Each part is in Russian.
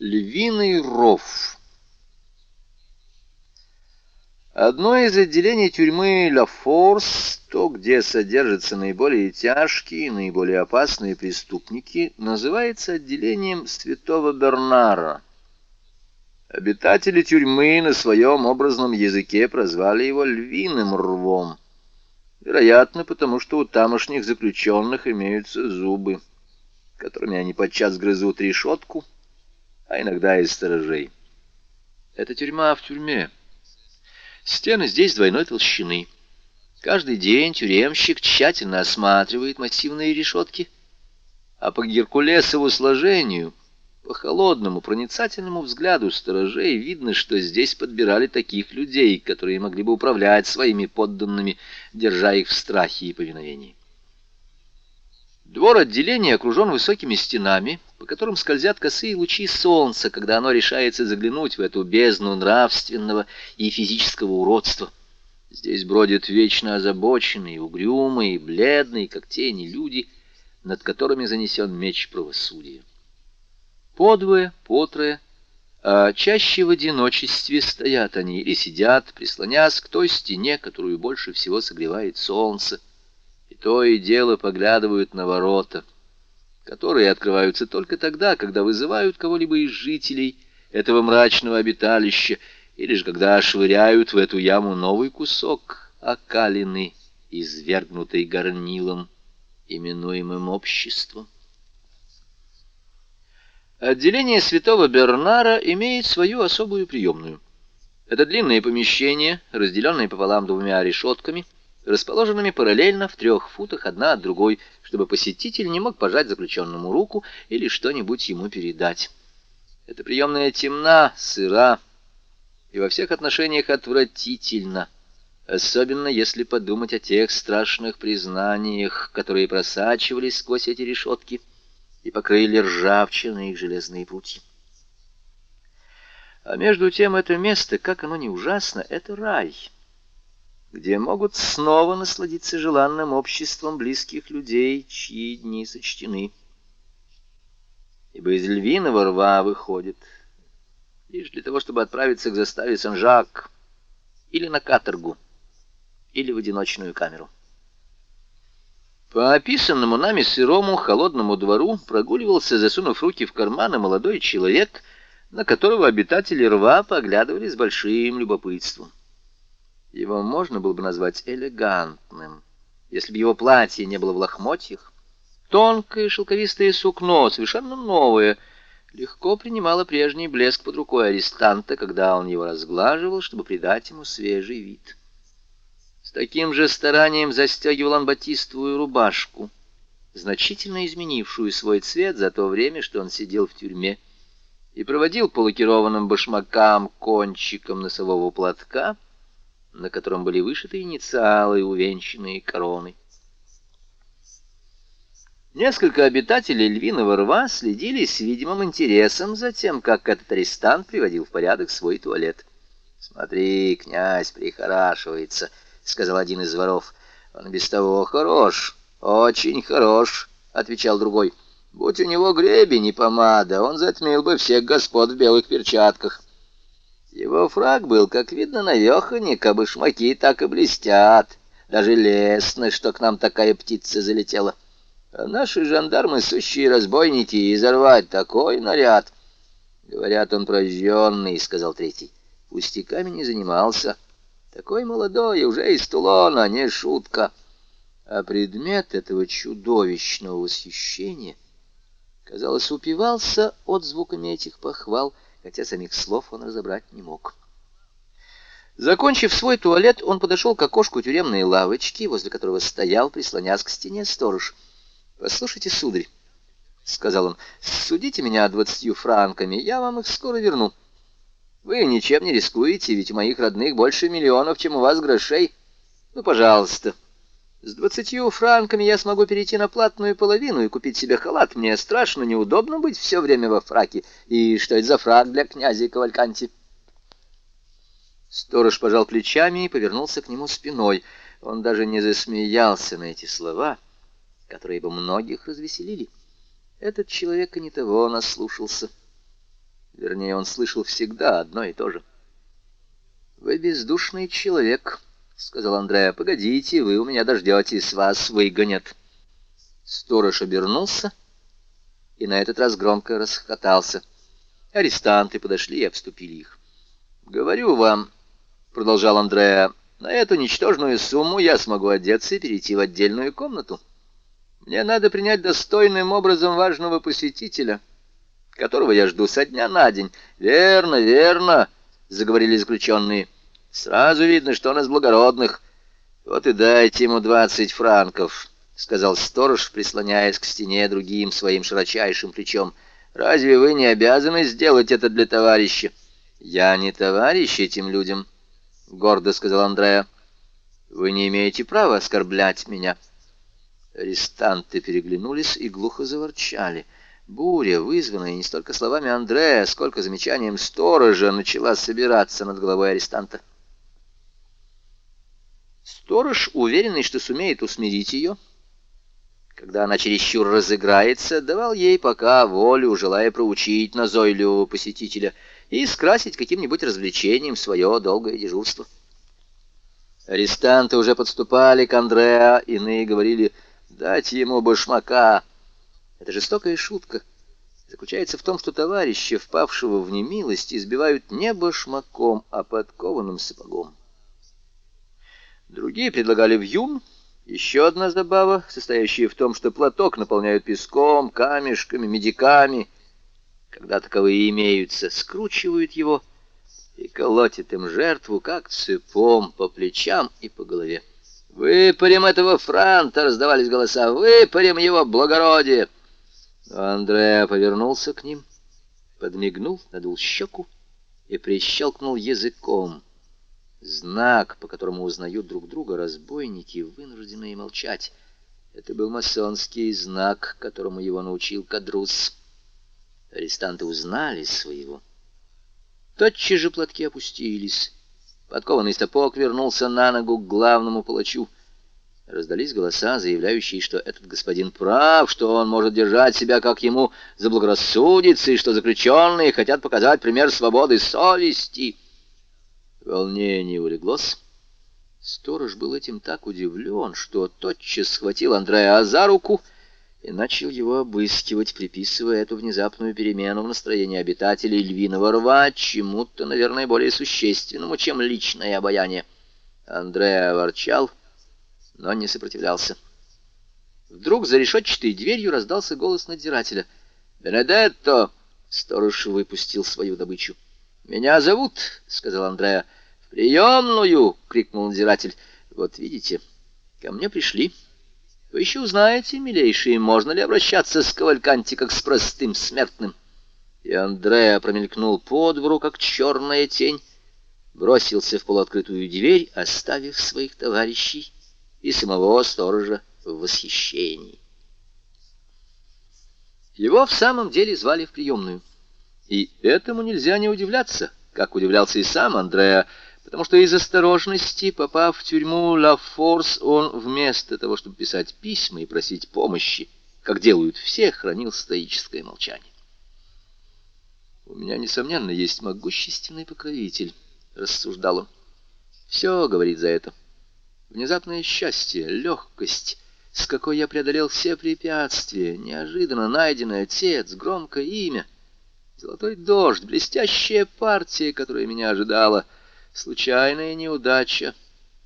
Львиный ров. Одно из отделений тюрьмы Ла Форс, то, где содержатся наиболее тяжкие, наиболее опасные преступники, называется отделением Святого Бернара. Обитатели тюрьмы на своем образном языке прозвали его «львиным рвом». Вероятно, потому что у тамошних заключенных имеются зубы, которыми они подчас грызут решетку, а иногда и сторожей. Это тюрьма в тюрьме. Стены здесь двойной толщины. Каждый день тюремщик тщательно осматривает массивные решетки, а по геркулесову сложению, по холодному, проницательному взгляду сторожей видно, что здесь подбирали таких людей, которые могли бы управлять своими подданными, держа их в страхе и повиновении. Двор отделения окружен высокими стенами, по которым скользят косые лучи солнца, когда оно решается заглянуть в эту бездну нравственного и физического уродства. Здесь бродят вечно озабоченные, угрюмые, бледные, как тени, люди, над которыми занесен меч правосудия. Подвое, потрое, а чаще в одиночестве стоят они или сидят, прислонясь к той стене, которую больше всего согревает солнце, то и дело поглядывают на ворота, которые открываются только тогда, когда вызывают кого-либо из жителей этого мрачного обиталища, или же когда швыряют в эту яму новый кусок окалины, извергнутой горнилом, именуемым обществом. Отделение святого Бернара имеет свою особую приемную. Это длинное помещение, разделенное пополам двумя решетками — расположенными параллельно в трех футах одна от другой, чтобы посетитель не мог пожать заключенному руку или что-нибудь ему передать. Эта приемная темна, сыра и во всех отношениях отвратительна, особенно если подумать о тех страшных признаниях, которые просачивались сквозь эти решетки и покрыли ржавчиной их железные пути. А между тем это место, как оно не ужасно, это рай — где могут снова насладиться желанным обществом близких людей, чьи дни сочтены. Ибо из львиного рва выходит лишь для того, чтобы отправиться к заставе Сен-Жак или на каторгу, или в одиночную камеру. По описанному нами сырому холодному двору прогуливался, засунув руки в карманы, молодой человек, на которого обитатели рва поглядывали с большим любопытством. Его можно было бы назвать элегантным, если бы его платье не было в лохмотьях. Тонкое шелковистое сукно, совершенно новое, легко принимало прежний блеск под рукой арестанта, когда он его разглаживал, чтобы придать ему свежий вид. С таким же старанием застегивал он батистовую рубашку, значительно изменившую свой цвет за то время, что он сидел в тюрьме, и проводил по лакированным башмакам кончиком носового платка — на котором были вышиты инициалы, увенчанные короной. Несколько обитателей львиного рва следили с видимым интересом за тем, как этот арестант приводил в порядок свой туалет. «Смотри, князь прихорашивается», — сказал один из воров. «Он без того хорош, очень хорош», — отвечал другой. «Будь у него гребень и помада, он затмил бы всех господ в белых перчатках». Его фраг был, как видно, навеханик, а башмаки так и блестят. Даже лестно, что к нам такая птица залетела. А наши жандармы — сущие разбойники, и изорвать такой наряд. Говорят, он прожженный, — сказал третий. Пустяками не занимался. Такой молодой, уже из Тулона, не шутка. А предмет этого чудовищного восхищения, казалось, упивался отзвуками этих похвал — хотя самих слов он разобрать не мог. Закончив свой туалет, он подошел к окошку тюремной лавочки, возле которого стоял, прислонясь к стене сторож. «Послушайте, сударь», — сказал он, — «судите меня двадцатью франками, я вам их скоро верну. Вы ничем не рискуете, ведь у моих родных больше миллионов, чем у вас грошей. Ну, пожалуйста». С двадцатью франками я смогу перейти на платную половину и купить себе халат. Мне страшно неудобно быть все время во фраке. И что это за фрак для князя Кавальканти? Сторож пожал плечами и повернулся к нему спиной. Он даже не засмеялся на эти слова, которые бы многих развеселили. Этот человек и не того наслушался. Вернее, он слышал всегда одно и то же. «Вы бездушный человек», — сказал Андреа. «Погодите, вы у меня дождетесь, вас выгонят». Сторож обернулся и на этот раз громко расхотался. Арестанты подошли и обступили их. «Говорю вам», — продолжал Андреа, — «на эту ничтожную сумму я смогу одеться и перейти в отдельную комнату. Мне надо принять достойным образом важного посетителя, которого я жду со дня на день». «Верно, верно», — заговорили заключенные. «Сразу видно, что он из благородных. Вот и дайте ему двадцать франков». — сказал сторож, прислоняясь к стене другим своим широчайшим плечом. «Разве вы не обязаны сделать это для товарища?» «Я не товарищ этим людям», — гордо сказал Андреа. «Вы не имеете права оскорблять меня». Арестанты переглянулись и глухо заворчали. Буря, вызванная не столько словами Андрея, сколько замечанием сторожа, начала собираться над головой арестанта. Сторож, уверенный, что сумеет усмирить ее, — когда она чересчур разыграется, давал ей пока волю, желая проучить назойливого посетителя и скрасить каким-нибудь развлечением свое долгое дежурство. Арестанты уже подступали к Андреа, иные говорили «дать ему башмака». Это жестокая шутка заключается в том, что товарища, впавшего в немилость, избивают не башмаком, а подкованным сапогом. Другие предлагали вьюн, еще одна забава, состоящая в том, что платок наполняют песком, камешками, медиками, когда таковые имеются, скручивают его и колотят им жертву, как цепом, по плечам и по голове. «Выпарим этого франта!» — раздавались голоса. «Выпарим его благородие!» Андреа повернулся к ним, подмигнул, надул щеку и прищелкнул языком. Знак, по которому узнают друг друга разбойники, вынужденные молчать. Это был масонский знак, которому его научил Кадрус. Арестанты узнали своего. Тотчас же платки опустились. Подкованный сапог вернулся на ногу к главному палачу. Раздались голоса, заявляющие, что этот господин прав, что он может держать себя, как ему заблагорассудится, и что заключенные хотят показать пример свободы совести. Волнение улеглось. Сторож был этим так удивлен, что тотчас схватил Андрея за руку и начал его обыскивать, приписывая эту внезапную перемену в настроении обитателей львиного рва чему-то, наверное, более существенному, чем личное обаяние. Андреа ворчал, но не сопротивлялся. Вдруг за решетчатой дверью раздался голос надзирателя. «Бенедетто!» — сторож выпустил свою добычу. «Меня зовут», — сказал Андреа. «В приемную!» — крикнул надзиратель. «Вот видите, ко мне пришли. Вы еще узнаете, милейшие, можно ли обращаться с Кавальканти как с простым смертным». И Андреа промелькнул по двору, как черная тень, бросился в полуоткрытую дверь, оставив своих товарищей и самого сторожа в восхищении. Его в самом деле звали в приемную. И этому нельзя не удивляться, как удивлялся и сам Андреа, потому что из осторожности, попав в тюрьму Ла Форс, он вместо того, чтобы писать письма и просить помощи, как делают все, хранил стоическое молчание. «У меня, несомненно, есть могущественный покровитель», — рассуждал он. «Все говорит за это. Внезапное счастье, легкость, с какой я преодолел все препятствия, неожиданно найденный отец, громкое имя — Золотой дождь, блестящая партия, которая меня ожидала, случайная неудача.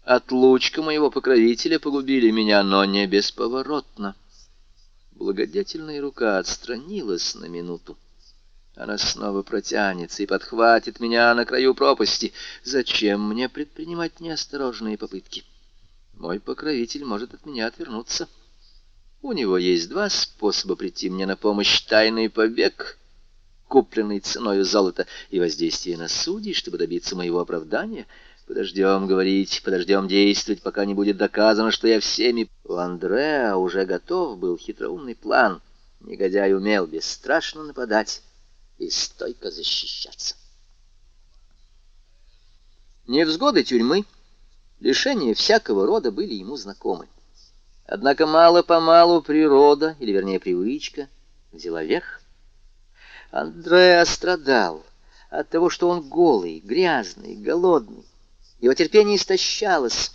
Отлучка моего покровителя погубили меня, но не бесповоротно. Благодетельная рука отстранилась на минуту. Она снова протянется и подхватит меня на краю пропасти. Зачем мне предпринимать неосторожные попытки? Мой покровитель может от меня отвернуться. У него есть два способа прийти мне на помощь. Тайный побег — купленный ценой золота, и воздействие на судей, чтобы добиться моего оправдания. Подождем говорить, подождем действовать, пока не будет доказано, что я всеми... У Андреа уже готов был хитроумный план. Негодяй умел бесстрашно нападать и стойко защищаться. Невзгоды тюрьмы, лишения всякого рода были ему знакомы. Однако мало-помалу природа, или вернее привычка, взяла верх, Андреа страдал от того, что он голый, грязный, голодный. Его терпение истощалось.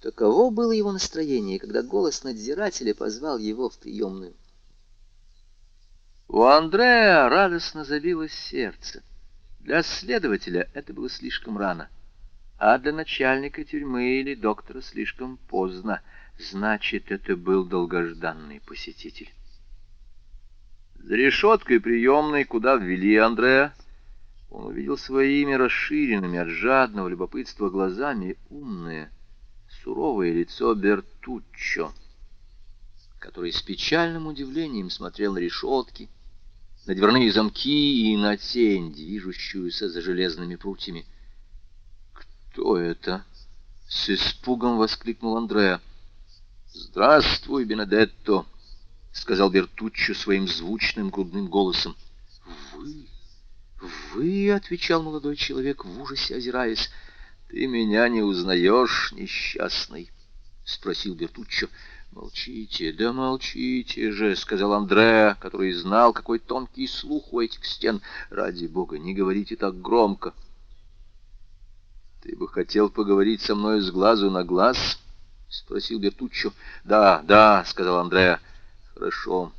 Таково было его настроение, когда голос надзирателя позвал его в приемную. У Андрея радостно забилось сердце. Для следователя это было слишком рано, а для начальника тюрьмы или доктора слишком поздно. Значит, это был долгожданный посетитель. За решеткой приемной, куда ввели Андрея, он увидел свое имя расширенными от жадного любопытства глазами умное, суровое лицо Бертуччо, который с печальным удивлением смотрел на решетки, на дверные замки и на тень, движущуюся за железными прутьями. «Кто это?» — с испугом воскликнул Андреа. «Здравствуй, Бенедетто!» — сказал Бертуччо своим звучным грудным голосом. «Вы? Вы?» — отвечал молодой человек в ужасе, озираясь. «Ты меня не узнаешь, несчастный?» — спросил Бертуччо. «Молчите, да молчите же», — сказал Андреа, который знал, какой тонкий слух у этих стен. «Ради бога, не говорите так громко». «Ты бы хотел поговорить со мной с глазу на глаз?» — спросил Бертуччо. «Да, да», — сказал Андреа. «Хорошо».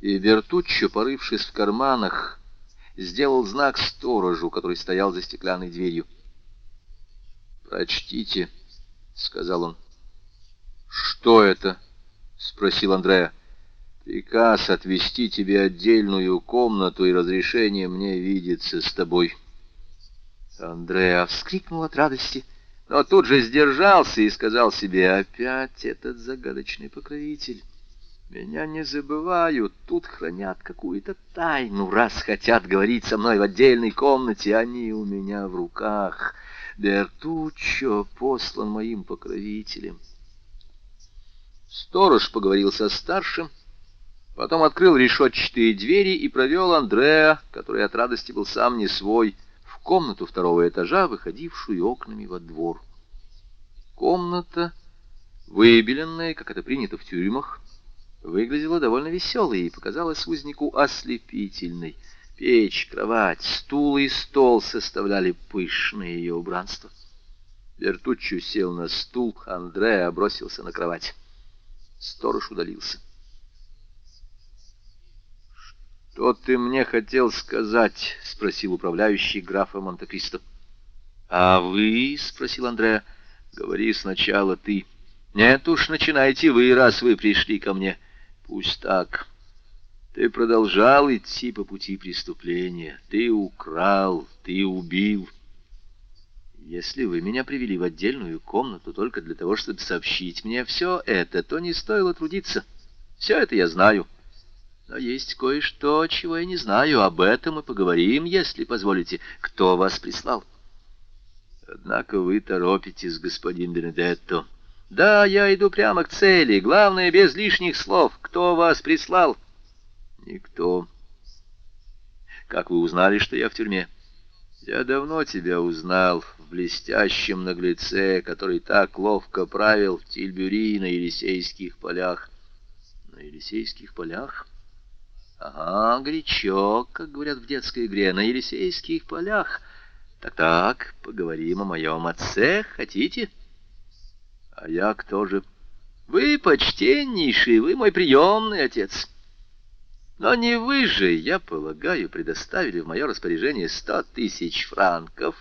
И Бертуччо, порывшись в карманах, сделал знак сторожу, который стоял за стеклянной дверью. «Прочтите», — сказал он. «Что это?» — спросил Андреа. «Приказ отвести тебе отдельную комнату и разрешение мне видеться с тобой». Андреа вскрикнул от радости, но тут же сдержался и сказал себе, «Опять этот загадочный покровитель». Меня не забывают, тут хранят какую-то тайну, раз хотят говорить со мной в отдельной комнате, они у меня в руках. Бертуччо послан моим покровителем. Сторож поговорил со старшим, потом открыл решетчатые двери и провел Андреа, который от радости был сам не свой, в комнату второго этажа, выходившую окнами во двор. Комната, выбеленная, как это принято в тюрьмах, выглядела довольно веселой и показалась узнику ослепительной. Печь, кровать, стул и стол составляли пышное ее убранство. Бертуччо сел на стул, Андреа бросился на кровать. Сторож удалился. «Что ты мне хотел сказать?» — спросил управляющий графа Монте-Кристо. «А вы?» — спросил Андреа. «Говори сначала ты». «Нет уж, начинайте вы, раз вы пришли ко мне». «Пусть так. Ты продолжал идти по пути преступления. Ты украл, ты убил». Если вы меня привели в отдельную комнату только для того, чтобы сообщить мне все это, то не стоило трудиться. Все это я знаю. Но есть кое-что, чего я не знаю. Об этом мы поговорим, если позволите. Кто вас прислал? Однако вы торопитесь, господин Бенедетто. Да, я иду прямо к цели. Главное, без лишних слов. Кто вас прислал? Никто. Как вы узнали, что я в тюрьме? Я давно тебя узнал в блестящем наглеце, который так ловко правил в Тильбюри на Елисейских полях. На Елисейских полях? Ага, горячо, как говорят в детской игре, на Елисейских полях. Так-так, поговорим о моем отце, хотите? А я кто же? Вы почтеннейший, вы мой приемный отец. Но не вы же, я полагаю, предоставили в мое распоряжение сто тысяч франков,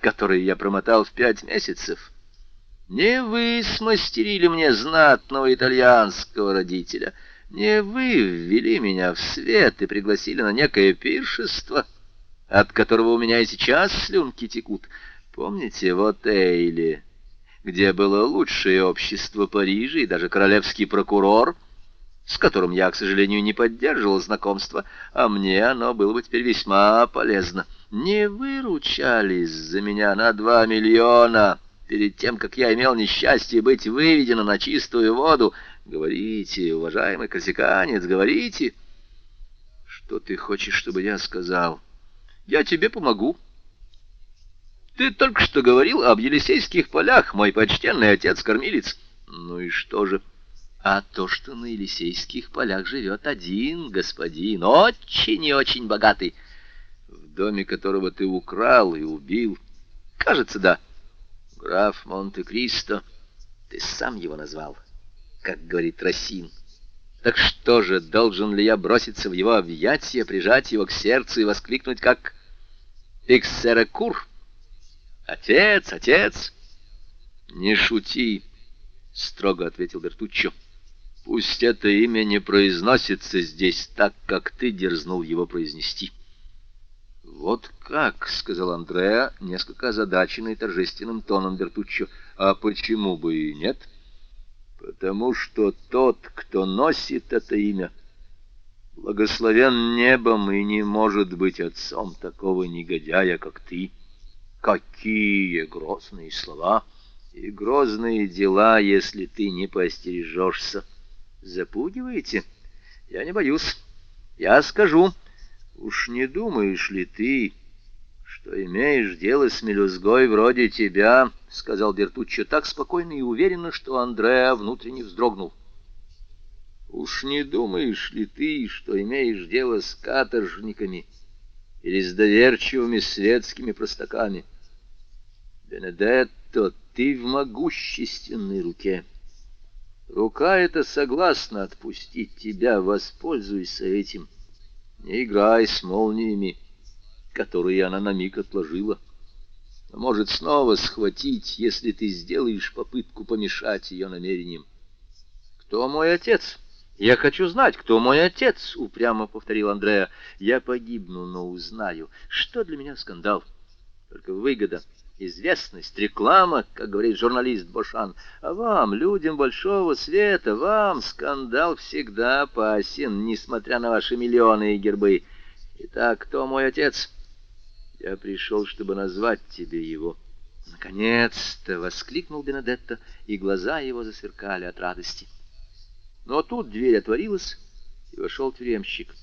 которые я промотал в пять месяцев. Не вы смастерили мне знатного итальянского родителя, не вы ввели меня в свет и пригласили на некое пиршество, от которого у меня и сейчас слюнки текут. Помните, вот Эйли, где было лучшее общество Парижа и даже королевский прокурор — с которым я, к сожалению, не поддерживал знакомства, а мне оно было бы теперь весьма полезно. Не выручались за меня на два миллиона перед тем, как я имел несчастье быть выведено на чистую воду. Говорите, уважаемый корсиканец, говорите. Что ты хочешь, чтобы я сказал? Я тебе помогу. Ты только что говорил об Елисейских полях, мой почтенный отец-кормилец. Ну и что же? — а то, что на Елисейских полях живет один господин, очень и очень богатый, в доме которого ты украл и убил. Кажется, да. Граф Монте-Кристо, ты сам его назвал, как говорит Росин. Так что же, должен ли я броситься в его объятия, прижать его к сердцу и воскликнуть, как «Иксерекур»? Отец, отец! Не шути, — строго ответил Бертуччо. Пусть это имя не произносится здесь так, как ты дерзнул его произнести. Вот как, — сказал Андреа, несколько озадаченный торжественным тоном Бертуччо. А почему бы и нет? Потому что тот, кто носит это имя, благословен небом и не может быть отцом такого негодяя, как ты. Какие грозные слова и грозные дела, если ты не поостережешься. Запугиваете? Я не боюсь. Я скажу. Уж не думаешь ли ты, что имеешь дело с мелюзгой вроде тебя, — сказал Бертуччо так спокойно и уверенно, что Андреа внутренне вздрогнул. Уж не думаешь ли ты, что имеешь дело с каторжниками или с доверчивыми светскими простаками? — Бенедетто, ты в могущественной руке. Рука эта согласна отпустить тебя, воспользуйся этим. Не играй с молниями, которые она на миг отложила. Но может снова схватить, если ты сделаешь попытку помешать ее намерениям. Кто мой отец? Я хочу знать, кто мой отец, упрямо повторил Андреа. Я погибну, но узнаю. Что для меня скандал? Только выгода известность, реклама, как говорит журналист Бошан. А вам, людям большого света, вам скандал всегда опасен, несмотря на ваши миллионы и гербы. Итак, кто мой отец? Я пришел, чтобы назвать тебе его. Наконец-то! — воскликнул Бенедетто, и глаза его засверкали от радости. Но тут дверь отворилась, и вошел тюремщик.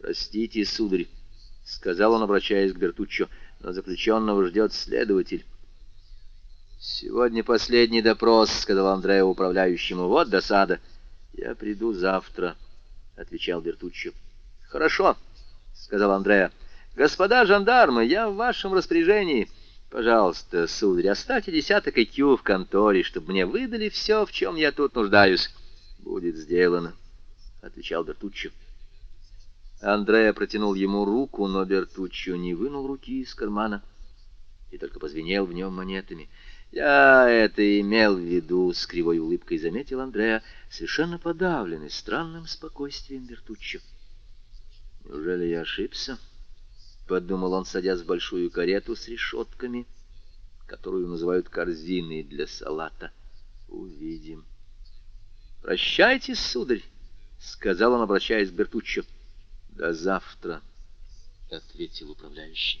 «Простите, сударь», — сказал он, обращаясь к Бертуччо, — но заключенного ждет следователь. «Сегодня последний допрос», — сказал Андреа управляющему. «Вот досада». «Я приду завтра», — отвечал Бертуччо. «Хорошо», — сказал Андреа. «Господа жандармы, я в вашем распоряжении. Пожалуйста, сударь, оставьте десяток IQ в конторе, чтобы мне выдали все, в чем я тут нуждаюсь». «Будет сделано», — отвечал Бертуччо. Андреа протянул ему руку, но Бертуччо не вынул руки из кармана и только позвенел в нем монетами. «Я это имел в виду», — с кривой улыбкой заметил Андреа, совершенно подавленный странным спокойствием Бертуччо. «Неужели я ошибся?» — подумал он, садясь в большую карету с решетками, которую называют корзиной для салата. «Увидим». «Прощайте, сударь», — сказал он, обращаясь к Бертуччо. До завтра, — ответил управляющий.